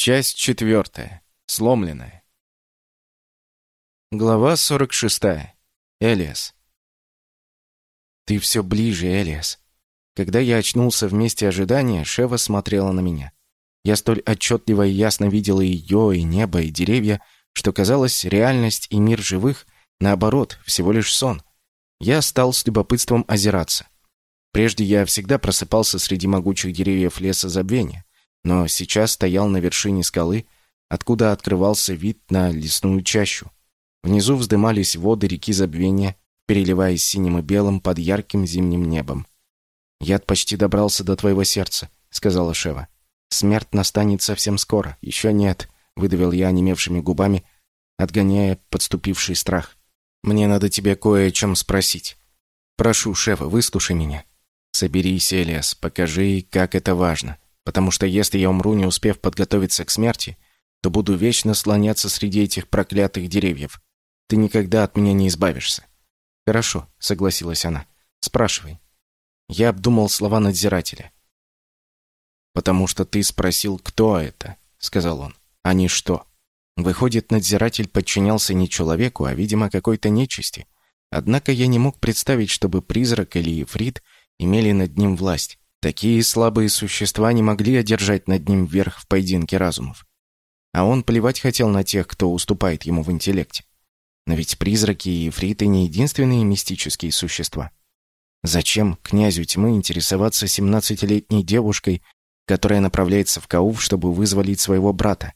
Часть четвертая. Сломленная. Глава 46. Элиас. «Ты все ближе, Элиас». Когда я очнулся в месте ожидания, Шева смотрела на меня. Я столь отчетливо и ясно видела ее, и небо, и деревья, что казалось, реальность и мир живых, наоборот, всего лишь сон. Я стал с любопытством озираться. Прежде я всегда просыпался среди могучих деревьев леса забвения но сейчас стоял на вершине скалы, откуда открывался вид на лесную чащу. Внизу вздымались воды реки Забвения, переливаясь синим и белым под ярким зимним небом. «Яд почти добрался до твоего сердца», — сказала Шева. «Смерть настанет совсем скоро. Еще нет», — выдавил я онемевшими губами, отгоняя подступивший страх. «Мне надо тебе кое о чем спросить. Прошу, Шева, выслушай меня. Соберись, Элиас, покажи, как это важно потому что если я умру, не успев подготовиться к смерти, то буду вечно слоняться среди этих проклятых деревьев. Ты никогда от меня не избавишься». «Хорошо», — согласилась она. «Спрашивай». Я обдумал слова надзирателя. «Потому что ты спросил, кто это», — сказал он, — «а не что». Выходит, надзиратель подчинялся не человеку, а, видимо, какой-то нечисти. Однако я не мог представить, чтобы призрак или ифрит имели над ним власть. Такие слабые существа не могли одержать над ним верх в поединке разумов. А он плевать хотел на тех, кто уступает ему в интеллекте. Но ведь призраки и ифриты не единственные мистические существа. Зачем князю тьмы интересоваться семнадцатилетней девушкой, которая направляется в Кауф, чтобы вызволить своего брата?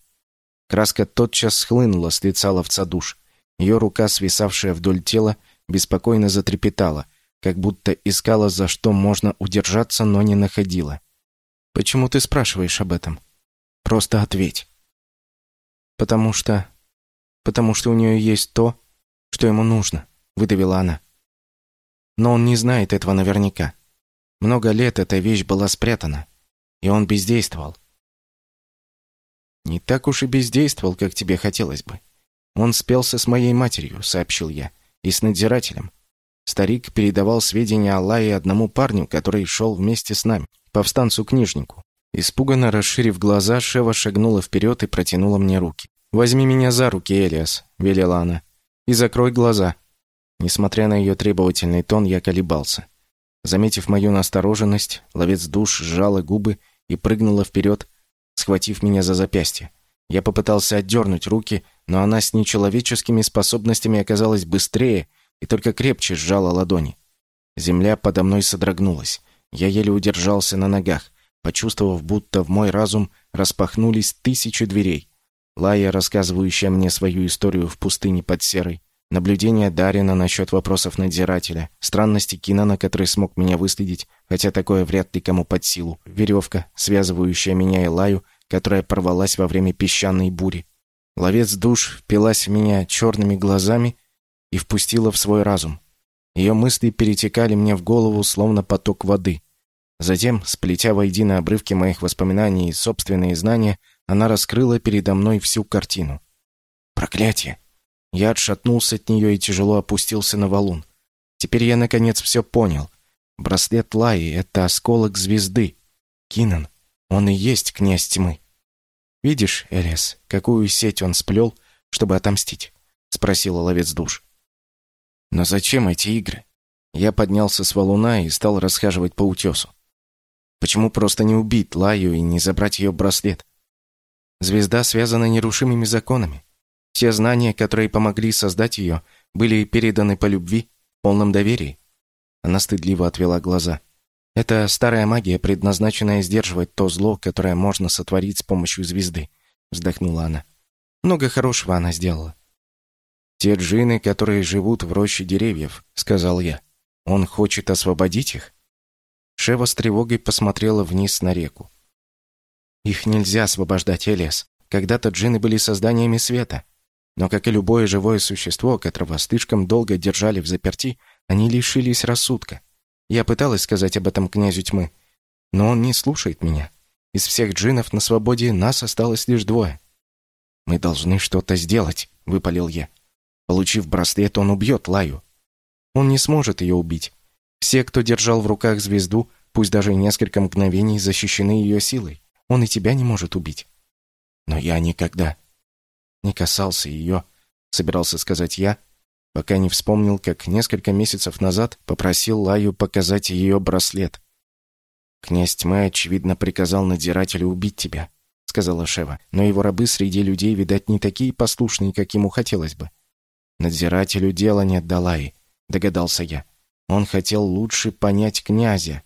Краска тотчас схлынула с лица ловца душ. Ее рука, свисавшая вдоль тела, беспокойно затрепетала, как будто искала, за что можно удержаться, но не находила. «Почему ты спрашиваешь об этом? Просто ответь». «Потому что... потому что у нее есть то, что ему нужно», — выдавила она. «Но он не знает этого наверняка. Много лет эта вещь была спрятана, и он бездействовал. «Не так уж и бездействовал, как тебе хотелось бы. Он спелся с моей матерью», — сообщил я, — «и с надзирателем. Старик передавал сведения о Лае одному парню, который шел вместе с нами, повстанцу-книжнику. Испуганно расширив глаза, Шева шагнула вперед и протянула мне руки. «Возьми меня за руки, Элиас», — велела она, — «и закрой глаза». Несмотря на ее требовательный тон, я колебался. Заметив мою настороженность, ловец душ сжала губы и прыгнула вперед, схватив меня за запястье. Я попытался отдернуть руки, но она с нечеловеческими способностями оказалась быстрее — и только крепче сжала ладони. Земля подо мной содрогнулась. Я еле удержался на ногах, почувствовав, будто в мой разум распахнулись тысячи дверей. Лая, рассказывающая мне свою историю в пустыне под Серой, наблюдение Дарина насчет вопросов надзирателя, странности Кинана, который смог меня выследить, хотя такое вряд ли кому под силу, веревка, связывающая меня и Лаю, которая порвалась во время песчаной бури. Ловец душ впилась в меня черными глазами и впустила в свой разум. Ее мысли перетекали мне в голову, словно поток воды. Затем, сплетя воедино обрывки моих воспоминаний и собственные знания, она раскрыла передо мной всю картину. Проклятие! Я отшатнулся от нее и тяжело опустился на валун. Теперь я, наконец, все понял. Браслет Лаи — это осколок звезды. Кинан, он и есть князь тьмы. «Видишь, Элес, какую сеть он сплел, чтобы отомстить?» — спросила ловец душ. Но зачем эти игры? Я поднялся с валуна и стал расхаживать по утесу. Почему просто не убить Лаю и не забрать ее браслет? Звезда связана нерушимыми законами. Все знания, которые помогли создать ее, были переданы по любви, в полном доверии. Она стыдливо отвела глаза. Это старая магия, предназначенная сдерживать то зло, которое можно сотворить с помощью звезды, вздохнула она. Много хорошего она сделала. «Те джины, которые живут в роще деревьев», — сказал я. «Он хочет освободить их?» Шева с тревогой посмотрела вниз на реку. «Их нельзя освобождать, Элиас. Когда-то джины были созданиями света. Но, как и любое живое существо, которого слишком долго держали в заперти, они лишились рассудка. Я пыталась сказать об этом князю тьмы, но он не слушает меня. Из всех джинов на свободе нас осталось лишь двое. «Мы должны что-то сделать», — выпалил я. Получив браслет, он убьет Лаю. Он не сможет ее убить. Все, кто держал в руках звезду, пусть даже несколько мгновений, защищены ее силой. Он и тебя не может убить. Но я никогда не касался ее, собирался сказать я, пока не вспомнил, как несколько месяцев назад попросил Лаю показать ее браслет. «Князь тьмы, очевидно, приказал надзирателю убить тебя», — сказала Шева. «Но его рабы среди людей, видать, не такие послушные, как ему хотелось бы». «Надзирателю дела нет до Лаи», — догадался я. «Он хотел лучше понять князя».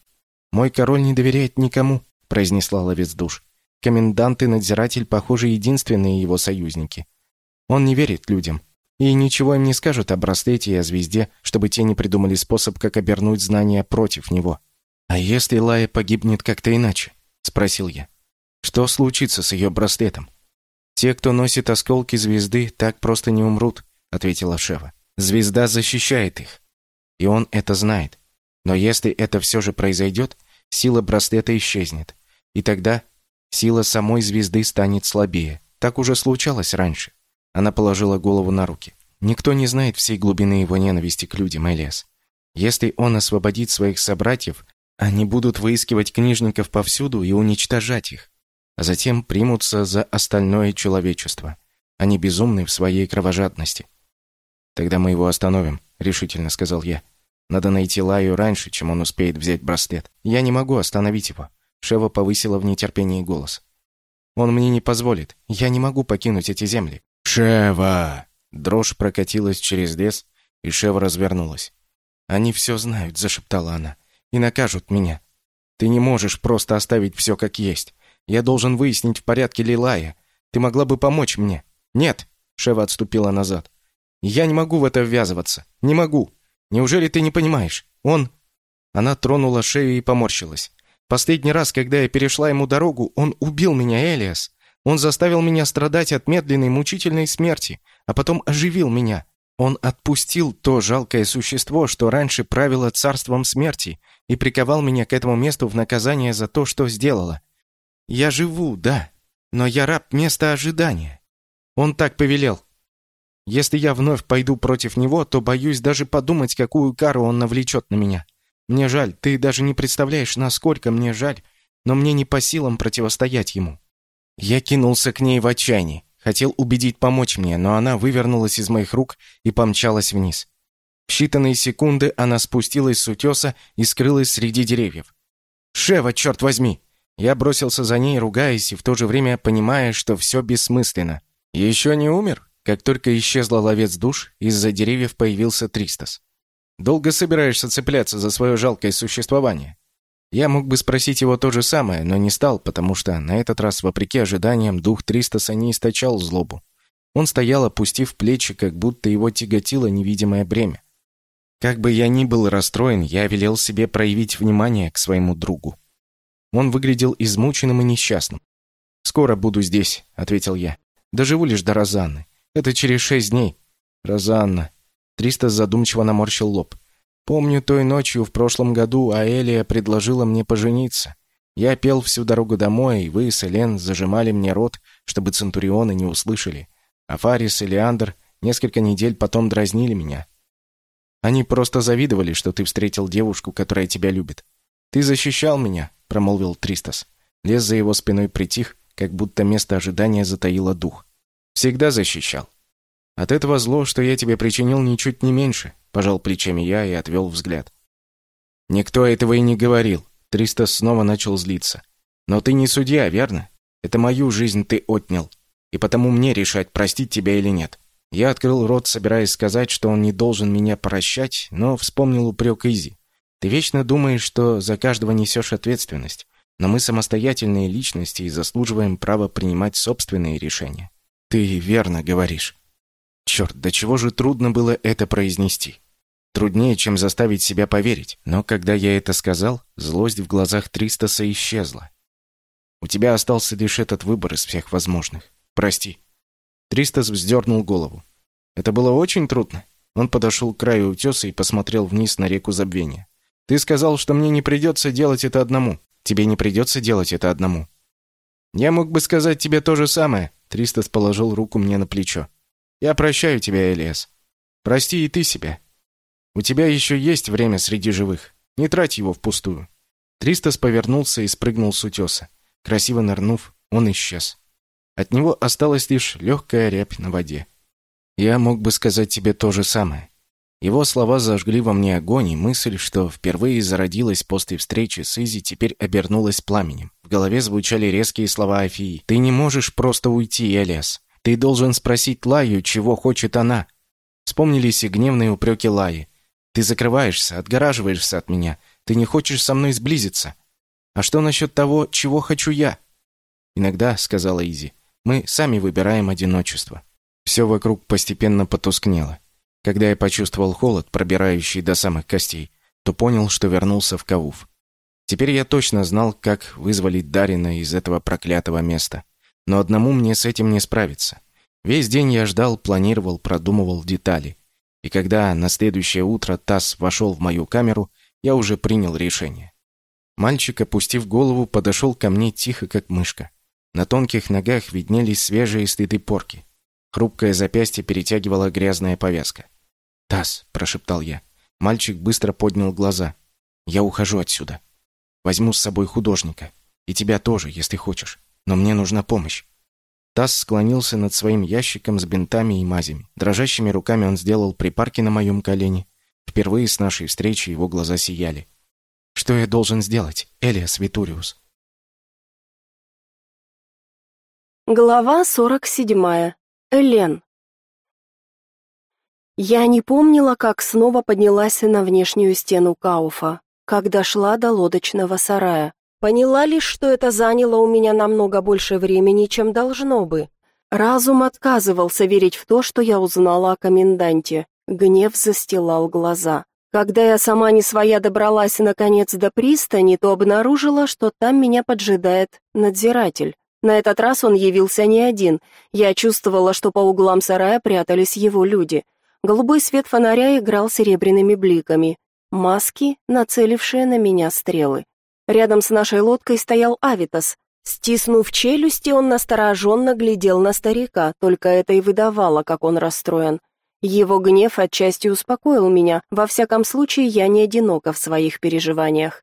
«Мой король не доверяет никому», — произнесла ловец душ. «Комендант и надзиратель, похоже, единственные его союзники. Он не верит людям. И ничего им не скажут о браслете и о звезде, чтобы те не придумали способ, как обернуть знания против него. «А если Лая погибнет как-то иначе?» — спросил я. «Что случится с ее браслетом?» «Те, кто носит осколки звезды, так просто не умрут», — ответила Шева. «Звезда защищает их. И он это знает. Но если это все же произойдет, сила браслета исчезнет. И тогда сила самой звезды станет слабее. Так уже случалось раньше. Она положила голову на руки. Никто не знает всей глубины его ненависти к людям, Элиас. Если он освободит своих собратьев, они будут выискивать книжников повсюду и уничтожать их, а затем примутся за остальное человечество. Они безумны в своей кровожадности. Тогда мы его остановим, решительно сказал я. Надо найти Лаю раньше, чем он успеет взять браслет. Я не могу остановить его. Шева повысила в нетерпении голос. Он мне не позволит. Я не могу покинуть эти земли. «Шева!» Дрожь прокатилась через лес, и Шева развернулась. «Они все знают», — зашептала она, — «и накажут меня. Ты не можешь просто оставить все как есть. Я должен выяснить, в порядке ли Лая. Ты могла бы помочь мне». «Нет», — Шева отступила назад. «Я не могу в это ввязываться. Не могу. Неужели ты не понимаешь? Он...» Она тронула шею и поморщилась. «Последний раз, когда я перешла ему дорогу, он убил меня, Элиас. Он заставил меня страдать от медленной мучительной смерти, а потом оживил меня. Он отпустил то жалкое существо, что раньше правило царством смерти, и приковал меня к этому месту в наказание за то, что сделала. Я живу, да, но я раб места ожидания. Он так повелел. Если я вновь пойду против него, то боюсь даже подумать, какую кару он навлечет на меня. Мне жаль, ты даже не представляешь, насколько мне жаль, но мне не по силам противостоять ему. Я кинулся к ней в отчаянии. Хотел убедить помочь мне, но она вывернулась из моих рук и помчалась вниз. В считанные секунды она спустилась с утеса и скрылась среди деревьев. «Шева, черт возьми!» Я бросился за ней, ругаясь, и в то же время понимая, что все бессмысленно. «Еще не умер?» Как только исчезла ловец душ, из-за деревьев появился Тристос. «Долго собираешься цепляться за свое жалкое существование?» Я мог бы спросить его то же самое, но не стал, потому что на этот раз, вопреки ожиданиям, дух Тристоса не источал злобу. Он стоял, опустив плечи, как будто его тяготило невидимое бремя. Как бы я ни был расстроен, я велел себе проявить внимание к своему другу. Он выглядел измученным и несчастным. «Скоро буду здесь», — ответил я. «Доживу лишь до Розанны. Это через шесть дней». «Розанна». Тристос задумчиво наморщил лоб. Помню, той ночью в прошлом году Аэлия предложила мне пожениться. Я пел всю дорогу домой, и вы с Элен зажимали мне рот, чтобы центурионы не услышали. А Фарис и Леандр несколько недель потом дразнили меня. Они просто завидовали, что ты встретил девушку, которая тебя любит. «Ты защищал меня», — промолвил Тристос. Лес за его спиной притих, как будто место ожидания затаило дух. «Всегда защищал. От этого зло, что я тебе причинил, ничуть не меньше. Пожал плечами я и отвел взгляд. «Никто этого и не говорил». Тристос снова начал злиться. «Но ты не судья, верно? Это мою жизнь ты отнял. И потому мне решать, простить тебя или нет». Я открыл рот, собираясь сказать, что он не должен меня прощать, но вспомнил упрек Изи. «Ты вечно думаешь, что за каждого несешь ответственность, но мы самостоятельные личности и заслуживаем права принимать собственные решения». «Ты верно говоришь». Черт, до чего же трудно было это произнести. Труднее, чем заставить себя поверить. Но когда я это сказал, злость в глазах Тристоса исчезла. У тебя остался лишь этот выбор из всех возможных. Прости. Тристос вздернул голову. Это было очень трудно. Он подошел к краю утеса и посмотрел вниз на реку забвения. Ты сказал, что мне не придется делать это одному. Тебе не придется делать это одному. Я мог бы сказать тебе то же самое. Тристос положил руку мне на плечо. Я прощаю тебя, Элиас. Прости и ты себя. У тебя еще есть время среди живых. Не трать его впустую». Тристос повернулся и спрыгнул с утеса. Красиво нырнув, он исчез. От него осталась лишь легкая рябь на воде. Я мог бы сказать тебе то же самое. Его слова зажгли во мне огонь, и мысль, что впервые зародилась после встречи с Изи, теперь обернулась пламенем. В голове звучали резкие слова Афии. «Ты не можешь просто уйти, Элиас. Ты должен спросить Лаю, чего хочет она». Вспомнились и гневные упреки Лаи. «Ты закрываешься, отгораживаешься от меня. Ты не хочешь со мной сблизиться. А что насчет того, чего хочу я?» «Иногда», — сказала Изи, — «мы сами выбираем одиночество». Все вокруг постепенно потускнело. Когда я почувствовал холод, пробирающий до самых костей, то понял, что вернулся в Кауф. Теперь я точно знал, как вызволить Дарина из этого проклятого места. Но одному мне с этим не справиться. Весь день я ждал, планировал, продумывал детали. И когда на следующее утро Тасс вошел в мою камеру, я уже принял решение. Мальчик, опустив голову, подошел ко мне тихо, как мышка. На тонких ногах виднелись свежие следы порки. Хрупкое запястье перетягивала грязная повязка. «Тасс», — прошептал я. Мальчик быстро поднял глаза. «Я ухожу отсюда. Возьму с собой художника. И тебя тоже, если хочешь. Но мне нужна помощь». Тасс склонился над своим ящиком с бинтами и мазями. Дрожащими руками он сделал припарки на моем колене. Впервые с нашей встречи его глаза сияли. «Что я должен сделать, Элиас Витуриус?» Глава сорок седьмая. Элен. Я не помнила, как снова поднялась на внешнюю стену Кауфа, как дошла до лодочного сарая. Поняла лишь, что это заняло у меня намного больше времени, чем должно бы. Разум отказывался верить в то, что я узнала о коменданте. Гнев застилал глаза. Когда я сама не своя добралась наконец до пристани, то обнаружила, что там меня поджидает надзиратель. На этот раз он явился не один. Я чувствовала, что по углам сарая прятались его люди — Голубой свет фонаря играл серебряными бликами. Маски, нацелившие на меня стрелы. Рядом с нашей лодкой стоял Авитас. Стиснув челюсти, он настороженно глядел на старика, только это и выдавало, как он расстроен. Его гнев отчасти успокоил меня, во всяком случае я не одинока в своих переживаниях.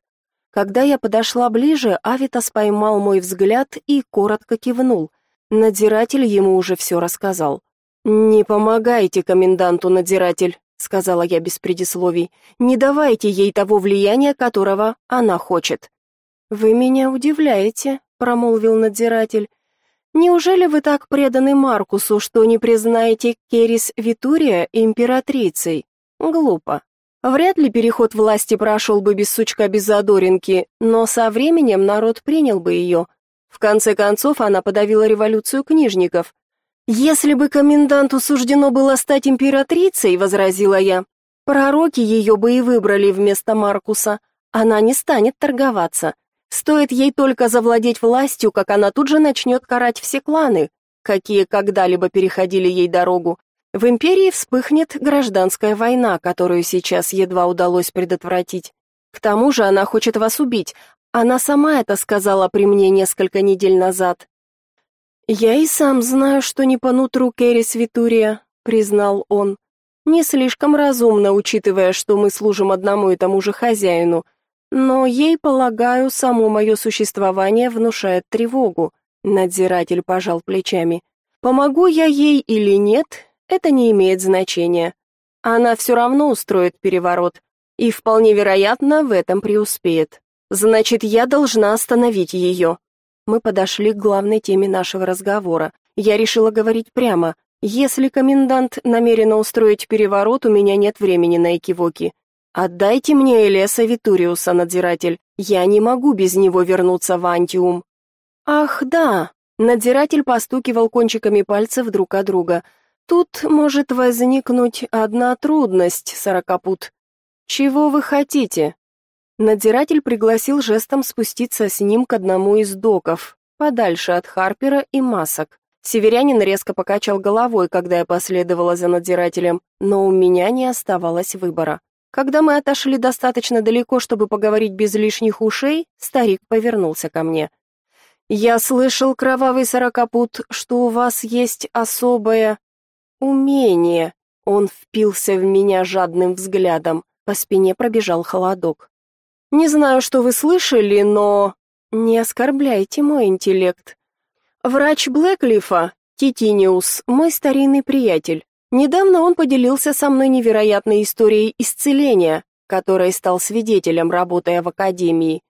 Когда я подошла ближе, Авитас поймал мой взгляд и коротко кивнул. Надзиратель ему уже все рассказал. «Не помогайте коменданту-надзиратель», — сказала я без предисловий. «Не давайте ей того влияния, которого она хочет». «Вы меня удивляете», — промолвил надзиратель. «Неужели вы так преданы Маркусу, что не признаете Керис Витурия императрицей? Глупо. Вряд ли переход власти прошел бы без сучка без задоринки, но со временем народ принял бы ее. В конце концов, она подавила революцию книжников, «Если бы коменданту суждено было стать императрицей», — возразила я, — «пророки ее бы и выбрали вместо Маркуса. Она не станет торговаться. Стоит ей только завладеть властью, как она тут же начнет карать все кланы, какие когда-либо переходили ей дорогу. В империи вспыхнет гражданская война, которую сейчас едва удалось предотвратить. К тому же она хочет вас убить. Она сама это сказала при мне несколько недель назад. «Я и сам знаю, что не по нутру Керрис Витурия», — признал он. «Не слишком разумно, учитывая, что мы служим одному и тому же хозяину. Но ей, полагаю, само мое существование внушает тревогу». Надзиратель пожал плечами. «Помогу я ей или нет, это не имеет значения. Она все равно устроит переворот, и вполне вероятно в этом преуспеет. Значит, я должна остановить ее». Мы подошли к главной теме нашего разговора. Я решила говорить прямо. Если комендант намерена устроить переворот, у меня нет времени на экивоки. Отдайте мне Элеса Витуриуса, надзиратель. Я не могу без него вернуться в Антиум. Ах, да. Надзиратель постукивал кончиками пальцев друг о друга. Тут может возникнуть одна трудность, сорокопут. Чего вы хотите? Надзиратель пригласил жестом спуститься с ним к одному из доков, подальше от Харпера и масок. Северянин резко покачал головой, когда я последовала за надзирателем, но у меня не оставалось выбора. Когда мы отошли достаточно далеко, чтобы поговорить без лишних ушей, старик повернулся ко мне. «Я слышал, кровавый сорокопут, что у вас есть особое умение». Он впился в меня жадным взглядом. По спине пробежал холодок. Не знаю, что вы слышали, но... Не оскорбляйте мой интеллект. Врач Блэклифа, Титиниус, мой старинный приятель. Недавно он поделился со мной невероятной историей исцеления, которой стал свидетелем, работая в академии.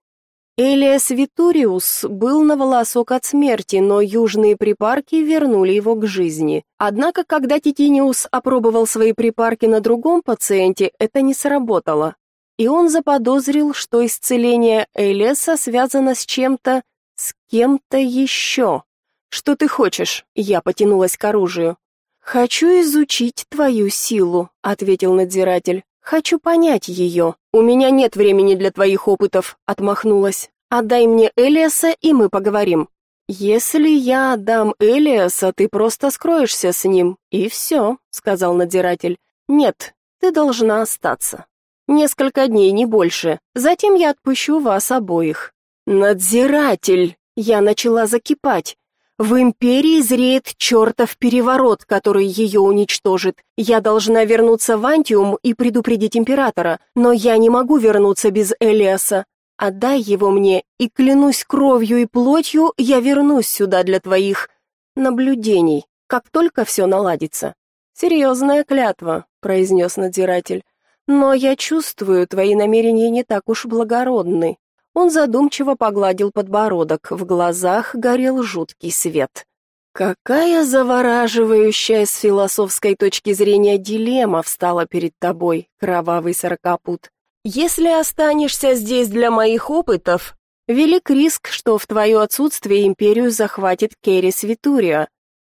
Элиас Витуриус был на волосок от смерти, но южные припарки вернули его к жизни. Однако, когда Титиниус опробовал свои припарки на другом пациенте, это не сработало. И он заподозрил, что исцеление Элиаса связано с чем-то, с кем-то еще. «Что ты хочешь?» Я потянулась к оружию. «Хочу изучить твою силу», — ответил надзиратель. «Хочу понять ее. У меня нет времени для твоих опытов», — отмахнулась. «Отдай мне Элиаса, и мы поговорим». «Если я отдам Элиаса, ты просто скроешься с ним, и все», — сказал надзиратель. «Нет, ты должна остаться. Несколько дней, не больше. Затем я отпущу вас обоих». «Надзиратель!» Я начала закипать. В империи зреет чертов переворот, который ее уничтожит. Я должна вернуться в Антиум и предупредить императора, но я не могу вернуться без Элиаса. Отдай его мне, и клянусь кровью и плотью, я вернусь сюда для твоих наблюдений, как только все наладится. Серьезная клятва, произнес надзиратель. Но я чувствую, твои намерения не так уж благородны. Он задумчиво погладил подбородок, в глазах горел жуткий свет. Какая завораживающая с философской точки зрения дилемма встала перед тобой, кровавый сорокопут. Если останешься здесь для моих опытов, велик риск, что в твое отсутствие империю захватит Керрис Витурио.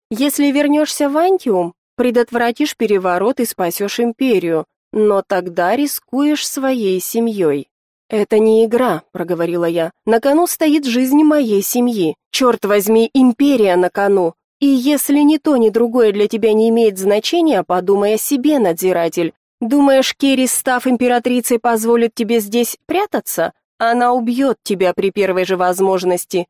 Если вернешься в Антиум, предотвратишь переворот и спасешь империю, но тогда рискуешь своей семьей. «Это не игра», — проговорила я. «На кону стоит жизнь моей семьи. Черт возьми, империя на кону. И если ни то, ни другое для тебя не имеет значения, подумай о себе, надзиратель. Думаешь, Керри, став императрицей, позволит тебе здесь прятаться? Она убьет тебя при первой же возможности».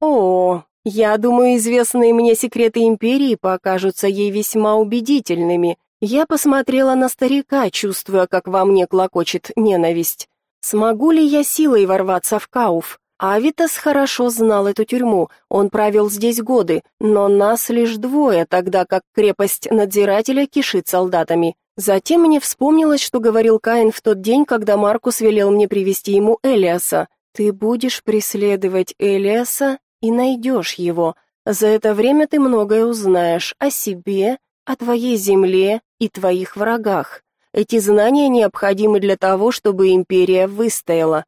«О, я думаю, известные мне секреты империи покажутся ей весьма убедительными». Я посмотрела на старика, чувствуя, как во мне клокочет ненависть. Смогу ли я силой ворваться в Кауф? Авитас хорошо знал эту тюрьму, он правил здесь годы, но нас лишь двое, тогда как крепость надзирателя кишит солдатами. Затем мне вспомнилось, что говорил Каин в тот день, когда Маркус велел мне привести ему Элиаса. «Ты будешь преследовать Элиаса и найдешь его. За это время ты многое узнаешь о себе, о твоей земле и твоих врагах. Эти знания необходимы для того, чтобы империя выстояла.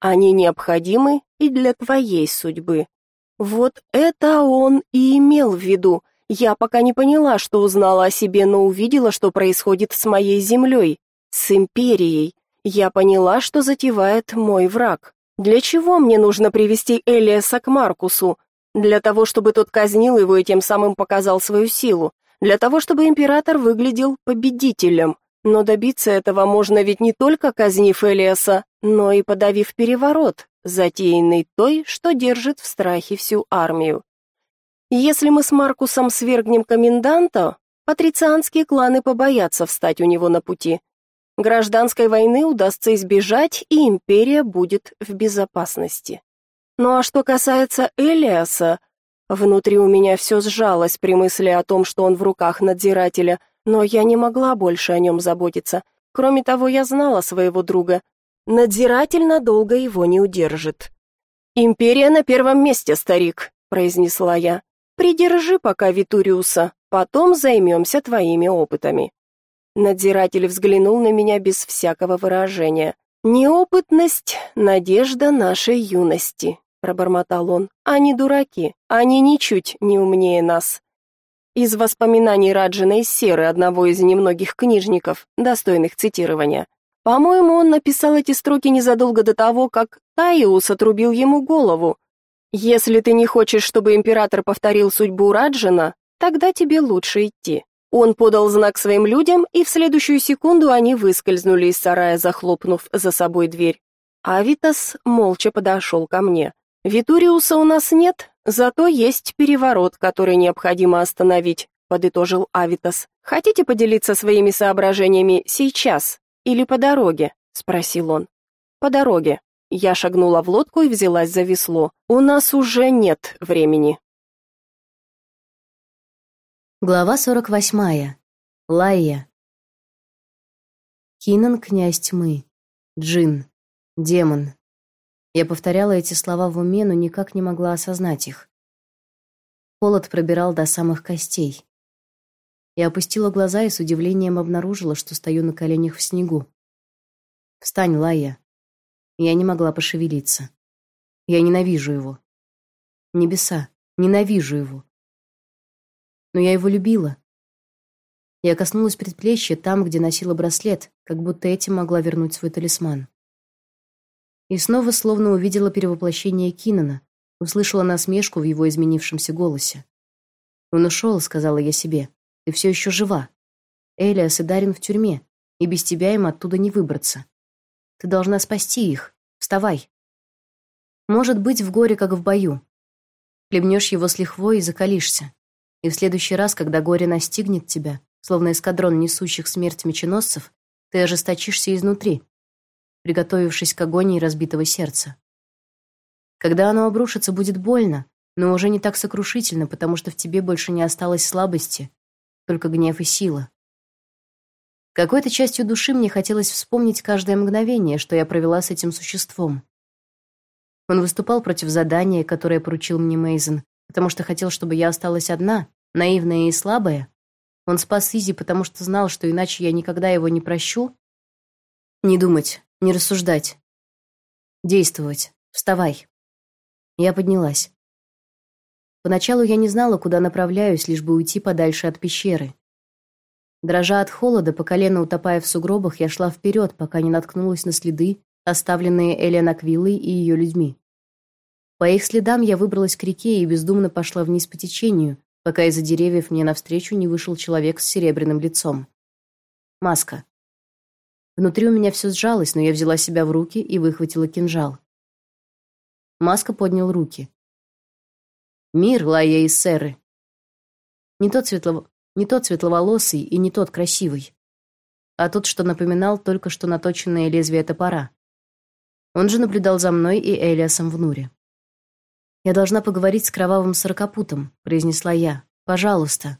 Они необходимы и для твоей судьбы. Вот это он и имел в виду. Я пока не поняла, что узнала о себе, но увидела, что происходит с моей землей, с империей. Я поняла, что затевает мой враг. Для чего мне нужно привести Элиаса к Маркусу? Для того, чтобы тот казнил его и тем самым показал свою силу. Для того, чтобы император выглядел победителем. Но добиться этого можно ведь не только казнив Элиаса, но и подавив переворот, затеянный той, что держит в страхе всю армию. Если мы с Маркусом свергнем коменданта, патрицианские кланы побоятся встать у него на пути. Гражданской войны удастся избежать, и империя будет в безопасности. Ну а что касается Элиаса, внутри у меня все сжалось при мысли о том, что он в руках надзирателя – но я не могла больше о нем заботиться. Кроме того, я знала своего друга. Надзиратель надолго его не удержит. «Империя на первом месте, старик», — произнесла я. «Придержи пока Витуриуса, потом займемся твоими опытами». Надзиратель взглянул на меня без всякого выражения. «Неопытность — надежда нашей юности», — пробормотал он. «Они дураки, они ничуть не умнее нас. Из воспоминаний Раджина из Серы, одного из немногих книжников, достойных цитирования. По-моему, он написал эти строки незадолго до того, как Таиус отрубил ему голову. Если ты не хочешь, чтобы император повторил судьбу Раджина, тогда тебе лучше идти. Он подал знак своим людям, и в следующую секунду они выскользнули из сарая, захлопнув за собой дверь. Авитас молча подошел ко мне. Витуриуса у нас нет, зато есть переворот, который необходимо остановить, подытожил Авитас. Хотите поделиться своими соображениями сейчас или по дороге? спросил он. По дороге. Я шагнула в лодку и взялась за весло. У нас уже нет времени. Глава 48. Лайя. Кинан — князь тьмы. Джин. Демон. Я повторяла эти слова в уме, но никак не могла осознать их. Холод пробирал до самых костей. Я опустила глаза и с удивлением обнаружила, что стою на коленях в снегу. «Встань, Лайя». Я не могла пошевелиться. Я ненавижу его. Небеса. Ненавижу его но я его любила. Я коснулась предплечья там, где носила браслет, как будто этим могла вернуть свой талисман. И снова словно увидела перевоплощение Кинана, услышала насмешку в его изменившемся голосе. «Он ушел», — сказала я себе. «Ты все еще жива. Элиас и Дарин в тюрьме, и без тебя им оттуда не выбраться. Ты должна спасти их. Вставай». Может быть, в горе, как в бою. Хлебнешь его с лихвой и закалишься. И в следующий раз, когда горе настигнет тебя, словно эскадрон несущих смерть меченосцев, ты ожесточишься изнутри, приготовившись к агонии разбитого сердца. Когда оно обрушится, будет больно, но уже не так сокрушительно, потому что в тебе больше не осталось слабости, только гнев и сила. Какой-то частью души мне хотелось вспомнить каждое мгновение, что я провела с этим существом. Он выступал против задания, которое поручил мне Мейзен, потому что хотел, чтобы я осталась одна, наивная и слабая. Он спас Изи, потому что знал, что иначе я никогда его не прощу. Не думать, не рассуждать. Действовать. Вставай. Я поднялась. Поначалу я не знала, куда направляюсь, лишь бы уйти подальше от пещеры. Дрожа от холода, по колено утопая в сугробах, я шла вперед, пока не наткнулась на следы, оставленные Элен Аквиллой и ее людьми. По их следам я выбралась к реке и бездумно пошла вниз по течению, пока из-за деревьев мне навстречу не вышел человек с серебряным лицом. Маска. Внутри у меня все сжалось, но я взяла себя в руки и выхватила кинжал. Маска поднял руки. «Мир, Лая и Сэры!» Не тот, светло... не тот светловолосый и не тот красивый, а тот, что напоминал только что наточенное лезвие топора. Он же наблюдал за мной и Элиасом в Нуре. «Я должна поговорить с кровавым сорокопутом», — произнесла я. «Пожалуйста».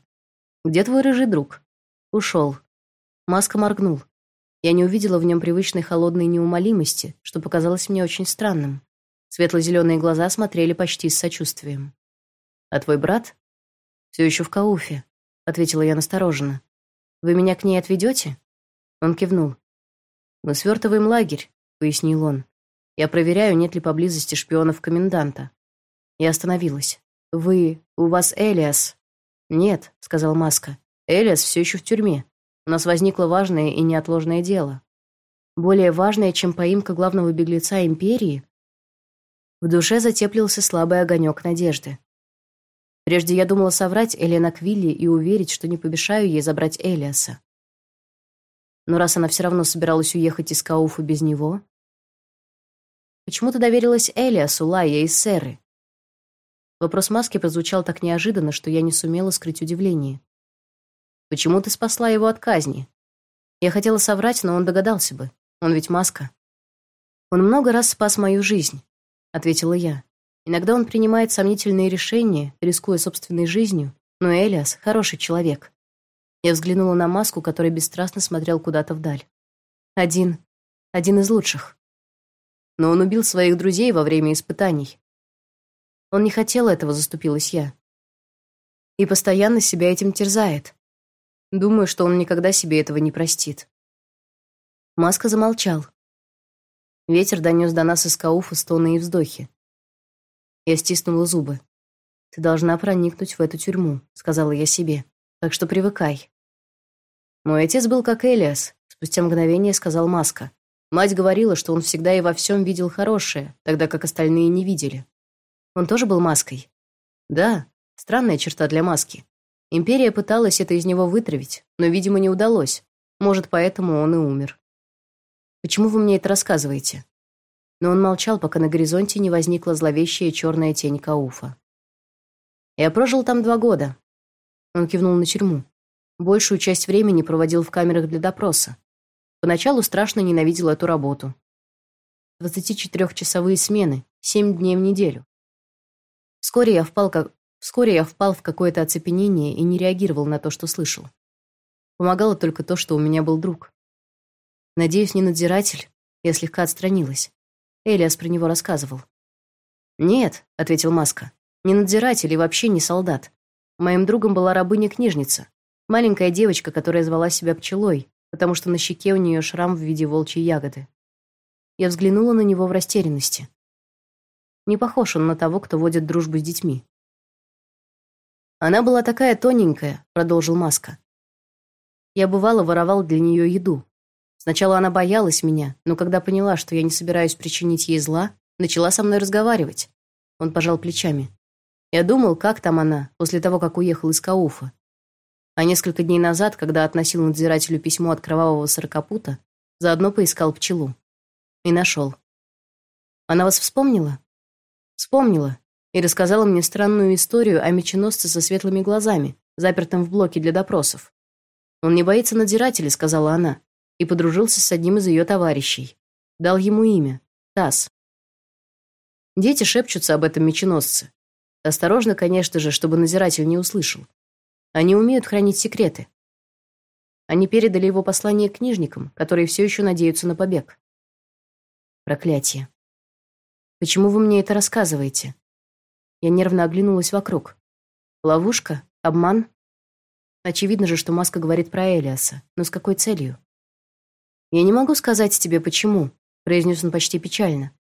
«Где твой рыжий друг?» «Ушел». Маска моргнул. Я не увидела в нем привычной холодной неумолимости, что показалось мне очень странным. Светло-зеленые глаза смотрели почти с сочувствием. «А твой брат?» «Все еще в Кауфе», — ответила я настороженно. «Вы меня к ней отведете?» Он кивнул. «Мы свертываем лагерь», — пояснил он. «Я проверяю, нет ли поблизости шпионов коменданта. Я остановилась. «Вы... у вас Элиас?» «Нет», — сказал Маска. «Элиас все еще в тюрьме. У нас возникло важное и неотложное дело. Более важное, чем поимка главного беглеца Империи?» В душе затеплился слабый огонек надежды. Прежде я думала соврать Элена Квилли и уверить, что не помешаю ей забрать Элиаса. Но раз она все равно собиралась уехать из Кауфа без него... Почему ты доверилась Элиасу, Лайя и Сэры? Вопрос маски прозвучал так неожиданно, что я не сумела скрыть удивление. «Почему ты спасла его от казни?» Я хотела соврать, но он догадался бы. Он ведь маска. «Он много раз спас мою жизнь», — ответила я. «Иногда он принимает сомнительные решения, рискуя собственной жизнью, но Элиас — хороший человек». Я взглянула на маску, который бесстрастно смотрел куда-то вдаль. «Один. Один из лучших». Но он убил своих друзей во время испытаний. Он не хотел этого, заступилась я. И постоянно себя этим терзает. Думаю, что он никогда себе этого не простит. Маска замолчал. Ветер донес до нас из Кауфа стоны и вздохи. Я стиснула зубы. «Ты должна проникнуть в эту тюрьму», — сказала я себе. «Так что привыкай». Мой отец был как Элиас, спустя мгновение сказал Маска. Мать говорила, что он всегда и во всем видел хорошее, тогда как остальные не видели. Он тоже был маской? Да, странная черта для маски. Империя пыталась это из него вытравить, но, видимо, не удалось. Может, поэтому он и умер. Почему вы мне это рассказываете? Но он молчал, пока на горизонте не возникла зловещая черная тень Кауфа. Я прожил там два года. Он кивнул на тюрьму. Большую часть времени проводил в камерах для допроса. Поначалу страшно ненавидел эту работу. 24-часовые смены, 7 дней в неделю. Вскоре я впал как... Вскоре я впал в какое-то оцепенение и не реагировал на то, что слышал. Помогало только то, что у меня был друг. Надеюсь, не надзиратель. Я слегка отстранилась. Элиас про него рассказывал. «Нет», — ответил Маска, — «не надзиратель и вообще не солдат. Моим другом была рабыня-книжница, маленькая девочка, которая звала себя Пчелой, потому что на щеке у нее шрам в виде волчьей ягоды. Я взглянула на него в растерянности. Не похож он на того, кто водит дружбу с детьми. Она была такая тоненькая, продолжил Маска. Я бывало воровал для нее еду. Сначала она боялась меня, но когда поняла, что я не собираюсь причинить ей зла, начала со мной разговаривать. Он пожал плечами. Я думал, как там она после того, как уехал из Кауфа. А несколько дней назад, когда относил надзирателю письмо от кровавого сорокопута, заодно поискал пчелу. И нашел. Она вас вспомнила? Вспомнила и рассказала мне странную историю о меченосце со светлыми глазами, запертом в блоке для допросов. «Он не боится надзирателя», — сказала она, и подружился с одним из ее товарищей. Дал ему имя — Тасс. Дети шепчутся об этом меченосце. Осторожно, конечно же, чтобы надзиратель не услышал. Они умеют хранить секреты. Они передали его послание книжникам, которые все еще надеются на побег. Проклятие. Почему вы мне это рассказываете? Я нервно оглянулась вокруг. Ловушка? Обман? Очевидно же, что Маска говорит про Элиаса. Но с какой целью? Я не могу сказать тебе почему, произнес он почти печально.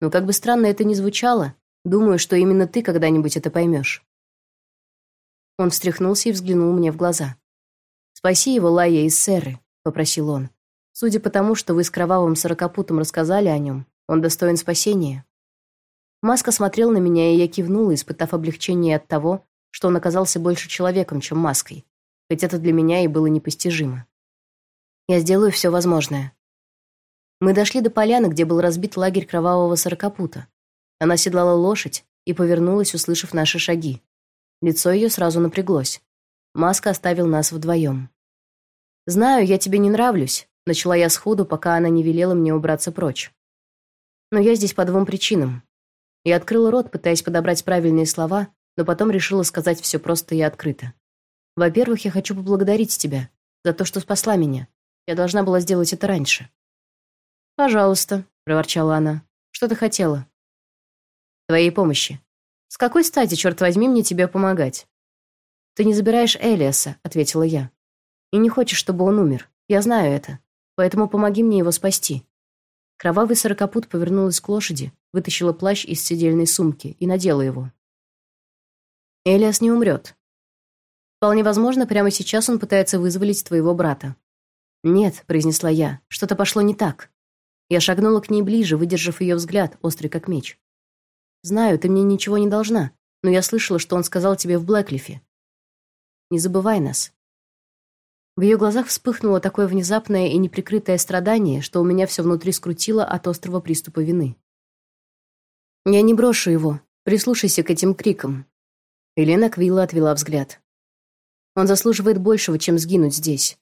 Но как бы странно это ни звучало, думаю, что именно ты когда-нибудь это поймешь. Он встряхнулся и взглянул мне в глаза. «Спаси его, Лая из Серры», — попросил он. «Судя по тому, что вы с кровавым сорокопутом рассказали о нем, он достоин спасения». Маска смотрел на меня, и я кивнула, испытав облегчение от того, что он оказался больше человеком, чем маской, хоть это для меня и было непостижимо. Я сделаю все возможное. Мы дошли до поляны, где был разбит лагерь кровавого сорокопута. Она седлала лошадь и повернулась, услышав наши шаги. Лицо ее сразу напряглось. Маска оставил нас вдвоем. «Знаю, я тебе не нравлюсь», — начала я сходу, пока она не велела мне убраться прочь. «Но я здесь по двум причинам. Я открыла рот, пытаясь подобрать правильные слова, но потом решила сказать все просто и открыто. Во-первых, я хочу поблагодарить тебя за то, что спасла меня. Я должна была сделать это раньше. Пожалуйста, проворчала она. Что ты хотела? Твоей помощи. С какой стати, черт возьми, мне тебе помогать? Ты не забираешь Элиаса, ответила я. И не хочешь, чтобы он умер. Я знаю это. Поэтому помоги мне его спасти. Кровавый сорокопут повернулась к лошади, вытащила плащ из сидельной сумки и надела его. Элиас не умрет. Вполне возможно, прямо сейчас он пытается вызволить твоего брата. Нет, произнесла я. Что-то пошло не так. Я шагнула к ней ближе, выдержав ее взгляд, острый как меч. Знаю, ты мне ничего не должна, но я слышала, что он сказал тебе в Блэклифе. Не забывай нас. В ее глазах вспыхнуло такое внезапное и неприкрытое страдание, что у меня все внутри скрутило от острого приступа вины. Я не брошу его. Прислушайся к этим крикам. Елена Квилла отвела взгляд. Он заслуживает большего, чем сгинуть здесь.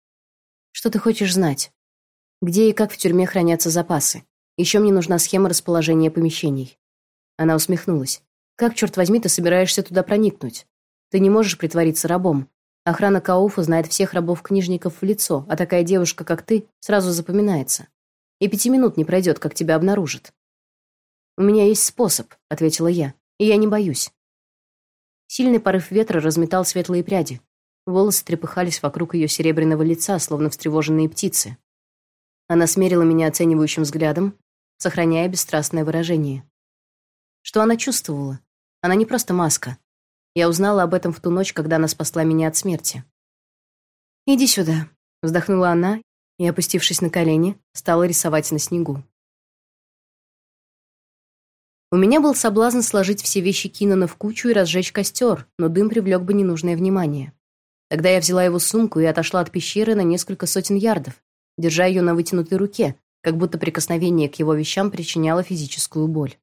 Что ты хочешь знать? Где и как в тюрьме хранятся запасы? Еще мне нужна схема расположения помещений. Она усмехнулась. Как черт возьми ты собираешься туда проникнуть? Ты не можешь притвориться рабом. Охрана Кауфа знает всех рабов-книжников в лицо, а такая девушка, как ты, сразу запоминается. И пяти минут не пройдет, как тебя обнаружат. «У меня есть способ», — ответила я, — «и я не боюсь». Сильный порыв ветра разметал светлые пряди. Волосы трепыхались вокруг ее серебряного лица, словно встревоженные птицы. Она смерила меня оценивающим взглядом, сохраняя бесстрастное выражение. Что она чувствовала? Она не просто маска. Я узнала об этом в ту ночь, когда она спасла меня от смерти. «Иди сюда», — вздохнула она и, опустившись на колени, стала рисовать на снегу. У меня был соблазн сложить все вещи Кинана в кучу и разжечь костер, но дым привлек бы ненужное внимание. Тогда я взяла его сумку и отошла от пещеры на несколько сотен ярдов, держа ее на вытянутой руке, как будто прикосновение к его вещам причиняло физическую боль.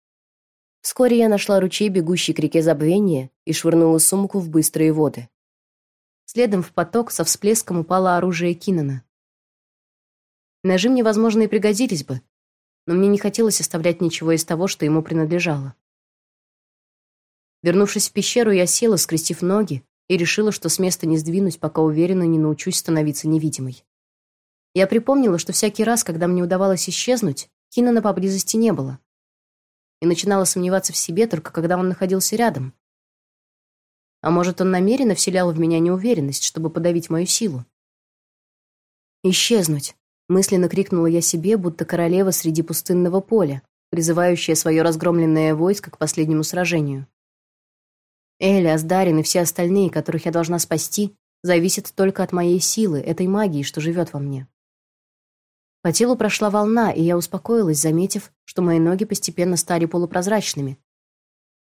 Вскоре я нашла ручей, бегущий к реке забвения, и швырнула сумку в быстрые воды. Следом в поток со всплеском упало оружие Кинана. Ножи мне, возможно, и пригодились бы, но мне не хотелось оставлять ничего из того, что ему принадлежало. Вернувшись в пещеру, я села, скрестив ноги, и решила, что с места не сдвинусь, пока уверенно не научусь становиться невидимой. Я припомнила, что всякий раз, когда мне удавалось исчезнуть, Кинана поблизости не было. И начинала сомневаться в себе только когда он находился рядом. А может, он намеренно вселял в меня неуверенность, чтобы подавить мою силу? «Исчезнуть!» — мысленно крикнула я себе, будто королева среди пустынного поля, призывающая свое разгромленное войско к последнему сражению. Элиас, Дарин и все остальные, которых я должна спасти, зависят только от моей силы, этой магии, что живет во мне. По телу прошла волна, и я успокоилась, заметив, что мои ноги постепенно стали полупрозрачными,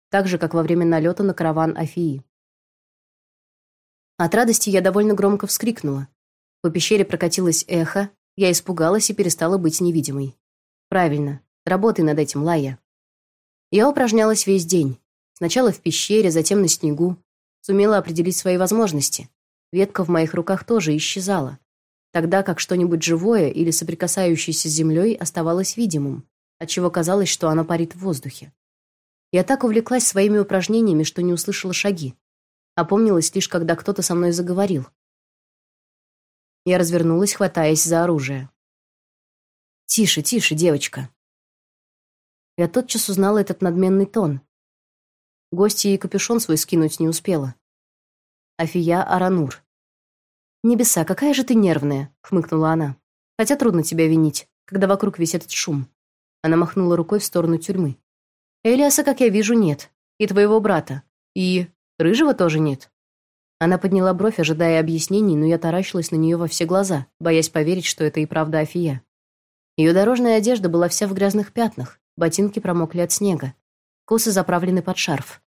так же, как во время налета на караван Афии. От радости я довольно громко вскрикнула. По пещере прокатилось эхо, я испугалась и перестала быть невидимой. Правильно, работай над этим, Лая. Я упражнялась весь день. Сначала в пещере, затем на снегу. Сумела определить свои возможности. Ветка в моих руках тоже исчезала, тогда как что-нибудь живое или соприкасающееся с землей оставалось видимым, отчего казалось, что оно парит в воздухе. Я так увлеклась своими упражнениями, что не услышала шаги. Опомнилась лишь, когда кто-то со мной заговорил. Я развернулась, хватаясь за оружие. «Тише, тише, девочка!» Я тотчас узнала этот надменный тон, Гостья и капюшон свой скинуть не успела. Афия Аранур. «Небеса, какая же ты нервная!» — хмыкнула она. «Хотя трудно тебя винить, когда вокруг весь этот шум». Она махнула рукой в сторону тюрьмы. «Элиаса, как я вижу, нет. И твоего брата. И... Рыжего тоже нет». Она подняла бровь, ожидая объяснений, но я таращилась на нее во все глаза, боясь поверить, что это и правда Афия. Ее дорожная одежда была вся в грязных пятнах, ботинки промокли от снега. Косы заправлены под шарф.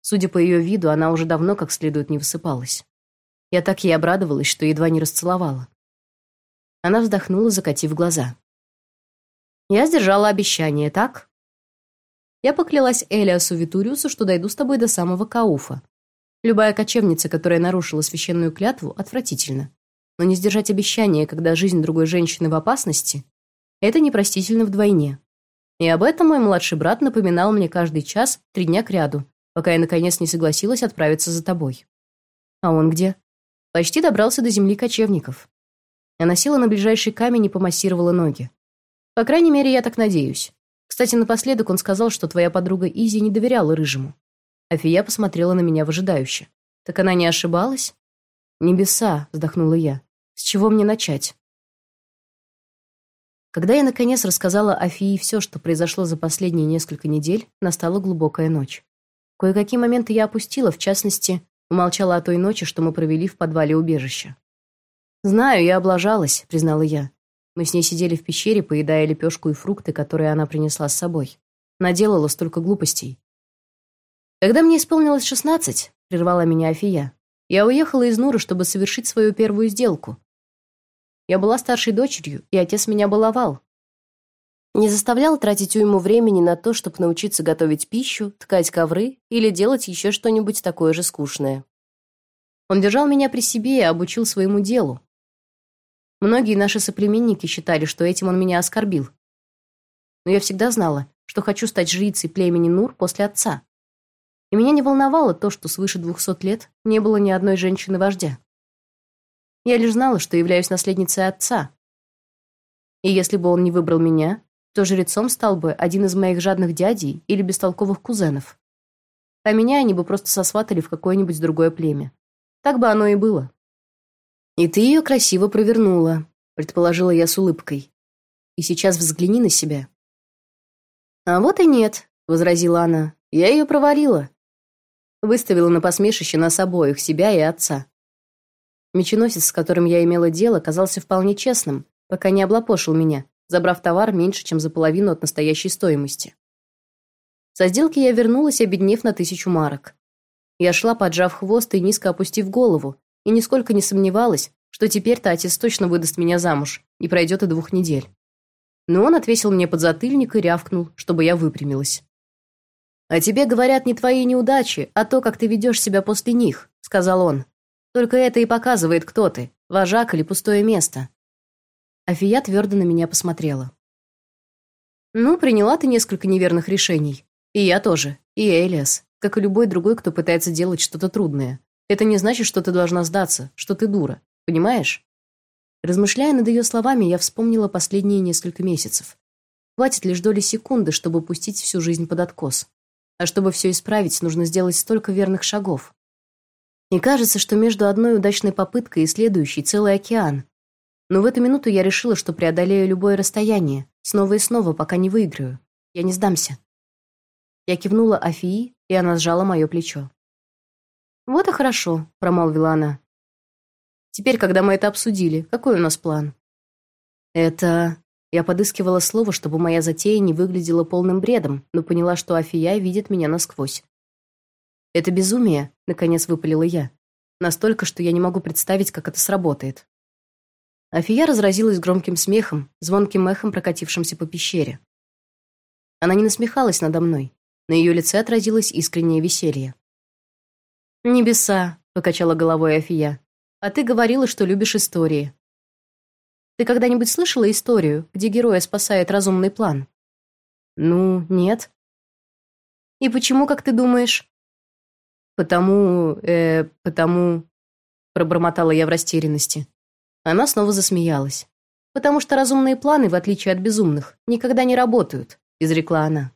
Судя по ее виду, она уже давно как следует не высыпалась. Я так ей обрадовалась, что едва не расцеловала. Она вздохнула, закатив глаза. «Я сдержала обещание, так?» Я поклялась Элиасу Витуриусу, что дойду с тобой до самого Кауфа. Любая кочевница, которая нарушила священную клятву, отвратительно. Но не сдержать обещание, когда жизнь другой женщины в опасности, это непростительно вдвойне. И об этом мой младший брат напоминал мне каждый час три дня кряду, пока я наконец не согласилась отправиться за тобой. А он где? Почти добрался до земли кочевников. Она села на ближайший камень и помассировала ноги. По крайней мере, я так надеюсь. Кстати, напоследок он сказал, что твоя подруга Изи не доверяла рыжему. Афия посмотрела на меня выжидающе. Так она не ошибалась? Небеса, вздохнула я. С чего мне начать? Когда я наконец рассказала Афии все, что произошло за последние несколько недель, настала глубокая ночь. Кое-какие моменты я опустила, в частности, умолчала о той ночи, что мы провели в подвале убежища. «Знаю, я облажалась», — признала я. Мы с ней сидели в пещере, поедая лепешку и фрукты, которые она принесла с собой. Наделала столько глупостей. Когда мне исполнилось шестнадцать, прервала меня Афия, я уехала из Нуры, чтобы совершить свою первую сделку. Я была старшей дочерью, и отец меня баловал. Не заставлял тратить уйму времени на то, чтобы научиться готовить пищу, ткать ковры или делать еще что-нибудь такое же скучное. Он держал меня при себе и обучил своему делу. Многие наши соплеменники считали, что этим он меня оскорбил. Но я всегда знала, что хочу стать жрицей племени Нур после отца. И меня не волновало то, что свыше двухсот лет не было ни одной женщины-вождя. Я лишь знала, что являюсь наследницей отца. И если бы он не выбрал меня, то жрецом стал бы один из моих жадных дядей или бестолковых кузенов. А меня они бы просто сосватали в какое-нибудь другое племя. Так бы оно и было. И ты ее красиво провернула, предположила я с улыбкой. И сейчас взгляни на себя. А вот и нет, возразила она. Я ее провалила. Выставила на посмешище нас обоих, себя и отца. Меченосец, с которым я имела дело, казался вполне честным, пока не облапошил меня, забрав товар меньше, чем за половину от настоящей стоимости. Со сделки я вернулась, обеднев на тысячу марок. Я шла, поджав хвост и низко опустив голову, и нисколько не сомневалась, что теперь-то отец точно выдаст меня замуж, не пройдет и двух недель. Но он отвесил мне подзатыльник и рявкнул, чтобы я выпрямилась. «А тебе говорят не твои неудачи, а то, как ты ведешь себя после них», — сказал он. Только это и показывает, кто ты, вожак или пустое место. Афия твердо на меня посмотрела. Ну, приняла ты несколько неверных решений. И я тоже, и Элиас. как и любой другой, кто пытается делать что-то трудное. Это не значит, что ты должна сдаться, что ты дура. Понимаешь? Размышляя над ее словами, я вспомнила последние несколько месяцев. Хватит лишь доли секунды, чтобы пустить всю жизнь под откос. А чтобы все исправить, нужно сделать столько верных шагов. И кажется, что между одной удачной попыткой и следующей целый океан. Но в эту минуту я решила, что преодолею любое расстояние, снова и снова, пока не выиграю. Я не сдамся. Я кивнула Афии, и она сжала мое плечо. «Вот и хорошо», — промолвила она. «Теперь, когда мы это обсудили, какой у нас план?» «Это...» Я подыскивала слово, чтобы моя затея не выглядела полным бредом, но поняла, что Афия видит меня насквозь. «Это безумие», — наконец выпалила я. Настолько, что я не могу представить, как это сработает. Афия разразилась громким смехом, звонким эхом, прокатившимся по пещере. Она не насмехалась надо мной. На ее лице отразилось искреннее веселье. «Небеса», — покачала головой Афия. «А ты говорила, что любишь истории. Ты когда-нибудь слышала историю, где героя спасает разумный план? Ну, нет. И почему, как ты думаешь? Потому, э, потому пробормотала я в растерянности. Она снова засмеялась. Потому что разумные планы, в отличие от безумных, никогда не работают, изрекла она.